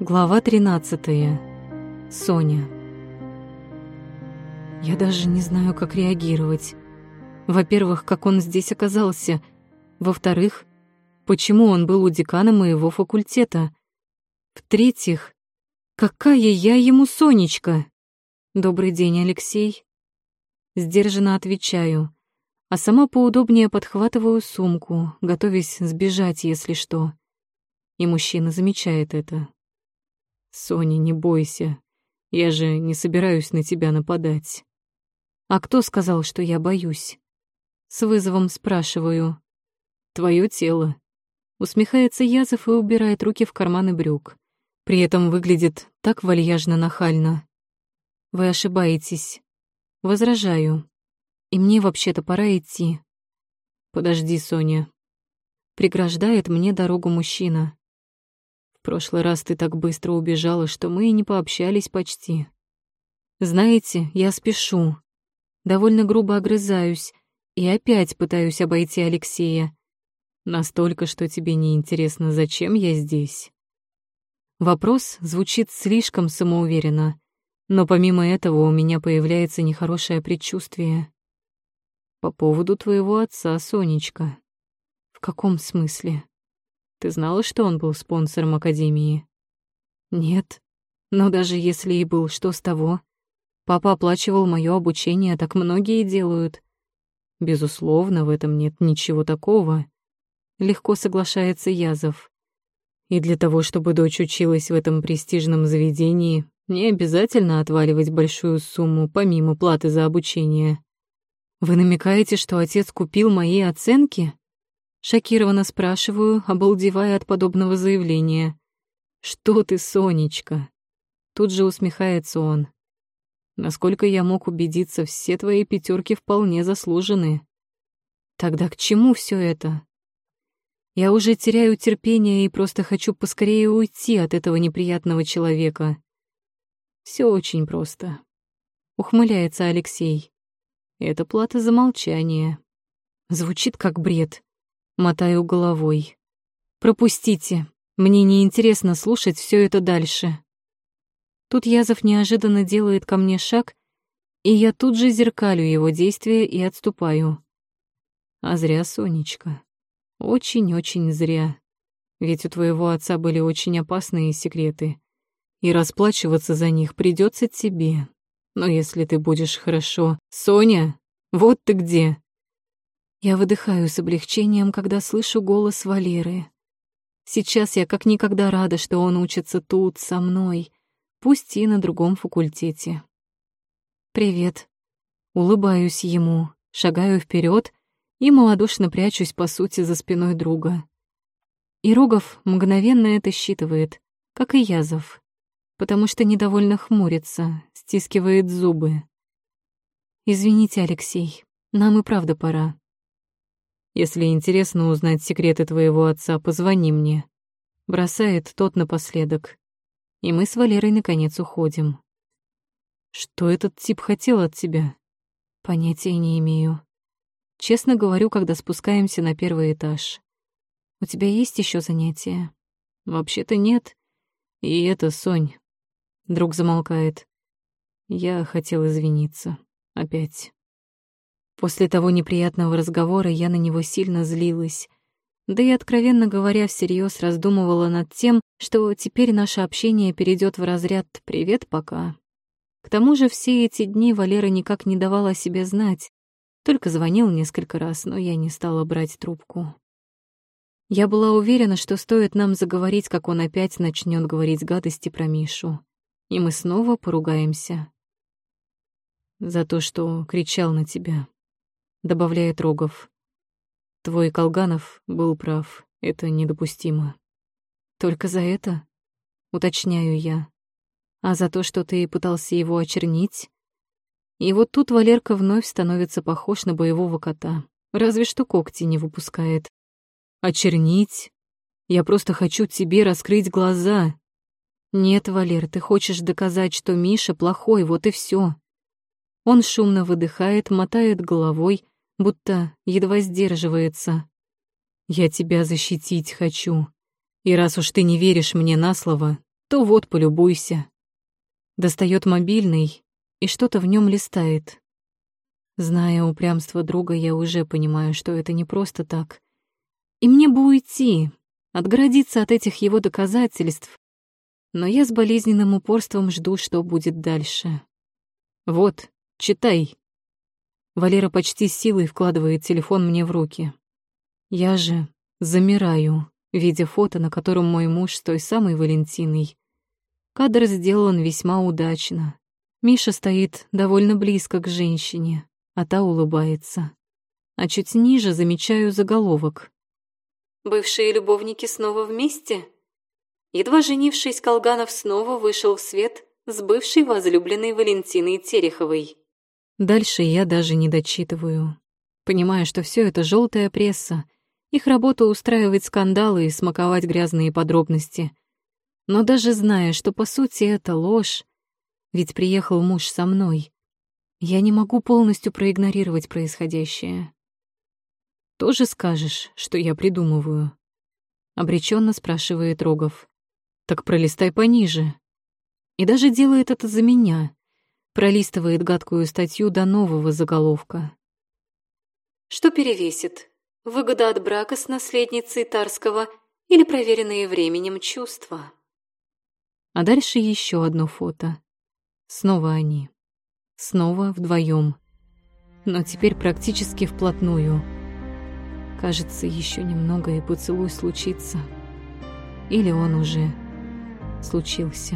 Глава 13. Соня. Я даже не знаю, как реагировать. Во-первых, как он здесь оказался. Во-вторых, почему он был у декана моего факультета. В-третьих, какая я ему Сонечка? Добрый день, Алексей. Сдержанно отвечаю, а сама поудобнее подхватываю сумку, готовясь сбежать, если что. И мужчина замечает это. «Соня, не бойся. Я же не собираюсь на тебя нападать». «А кто сказал, что я боюсь?» С вызовом спрашиваю. «Твое тело». Усмехается Язов и убирает руки в карманы брюк. При этом выглядит так вальяжно-нахально. «Вы ошибаетесь». Возражаю. «И мне вообще-то пора идти». «Подожди, Соня». Преграждает мне дорогу мужчина прошлый раз ты так быстро убежала, что мы и не пообщались почти. Знаете, я спешу. Довольно грубо огрызаюсь и опять пытаюсь обойти Алексея. Настолько, что тебе не интересно, зачем я здесь. Вопрос звучит слишком самоуверенно, но помимо этого у меня появляется нехорошее предчувствие. По поводу твоего отца, Сонечка. В каком смысле? Ты знала, что он был спонсором Академии? Нет. Но даже если и был, что с того? Папа оплачивал моё обучение, так многие делают. Безусловно, в этом нет ничего такого. Легко соглашается Язов. И для того, чтобы дочь училась в этом престижном заведении, не обязательно отваливать большую сумму помимо платы за обучение. Вы намекаете, что отец купил мои оценки? Шокированно спрашиваю, обалдевая от подобного заявления. «Что ты, Сонечка?» Тут же усмехается он. «Насколько я мог убедиться, все твои пятерки вполне заслужены. Тогда к чему все это?» Я уже теряю терпение и просто хочу поскорее уйти от этого неприятного человека. Все очень просто. Ухмыляется Алексей. Это плата за молчание. Звучит как бред. Мотаю головой. «Пропустите. Мне неинтересно слушать все это дальше». Тут Язов неожиданно делает ко мне шаг, и я тут же зеркалю его действия и отступаю. А зря, Сонечка. Очень-очень зря. Ведь у твоего отца были очень опасные секреты, и расплачиваться за них придется тебе. Но если ты будешь хорошо... Соня, вот ты где! Я выдыхаю с облегчением, когда слышу голос Валеры. Сейчас я как никогда рада, что он учится тут, со мной, пусть и на другом факультете. «Привет». Улыбаюсь ему, шагаю вперед и малодушно прячусь, по сути, за спиной друга. И мгновенно это считывает, как и Язов, потому что недовольно хмурится, стискивает зубы. «Извините, Алексей, нам и правда пора. Если интересно узнать секреты твоего отца, позвони мне. Бросает тот напоследок. И мы с Валерой наконец уходим. Что этот тип хотел от тебя? Понятия не имею. Честно говорю, когда спускаемся на первый этаж. У тебя есть еще занятия? Вообще-то нет. И это Сонь. Друг замолкает. Я хотел извиниться. Опять. После того неприятного разговора я на него сильно злилась. Да и, откровенно говоря, всерьез раздумывала над тем, что теперь наше общение перейдет в разряд «привет, пока». К тому же все эти дни Валера никак не давала о себе знать, только звонил несколько раз, но я не стала брать трубку. Я была уверена, что стоит нам заговорить, как он опять начнет говорить гадости про Мишу, и мы снова поругаемся. За то, что кричал на тебя добавляет Рогов. Твой Колганов был прав, это недопустимо. Только за это? Уточняю я. А за то, что ты пытался его очернить? И вот тут Валерка вновь становится похож на боевого кота. Разве что когти не выпускает. Очернить? Я просто хочу тебе раскрыть глаза. Нет, Валер, ты хочешь доказать, что Миша плохой, вот и все. Он шумно выдыхает, мотает головой, будто едва сдерживается. «Я тебя защитить хочу. И раз уж ты не веришь мне на слово, то вот полюбуйся. Достает мобильный и что-то в нем листает. Зная упрямство друга, я уже понимаю, что это не просто так. И мне бы уйти, отгородиться от этих его доказательств. Но я с болезненным упорством жду, что будет дальше. Вот, читай. Валера почти силой вкладывает телефон мне в руки. Я же замираю, видя фото, на котором мой муж с той самой Валентиной. Кадр сделан весьма удачно. Миша стоит довольно близко к женщине, а та улыбается. А чуть ниже замечаю заголовок. «Бывшие любовники снова вместе?» Едва женившись, Колганов снова вышел в свет с бывшей возлюбленной Валентиной Тереховой. Дальше я даже не дочитываю. Понимаю, что все это желтая пресса. Их работа устраивать скандалы и смаковать грязные подробности. Но даже зная, что по сути это ложь, ведь приехал муж со мной, я не могу полностью проигнорировать происходящее. «Тоже скажешь, что я придумываю?» Обреченно спрашивает Рогов. «Так пролистай пониже». И даже делает это за меня пролистывает гадкую статью до нового заголовка. Что перевесит? Выгода от брака с наследницей Тарского или проверенные временем чувства? А дальше еще одно фото. Снова они. Снова вдвоем. Но теперь практически вплотную. Кажется, еще немного и поцелуй случится. Или он уже случился.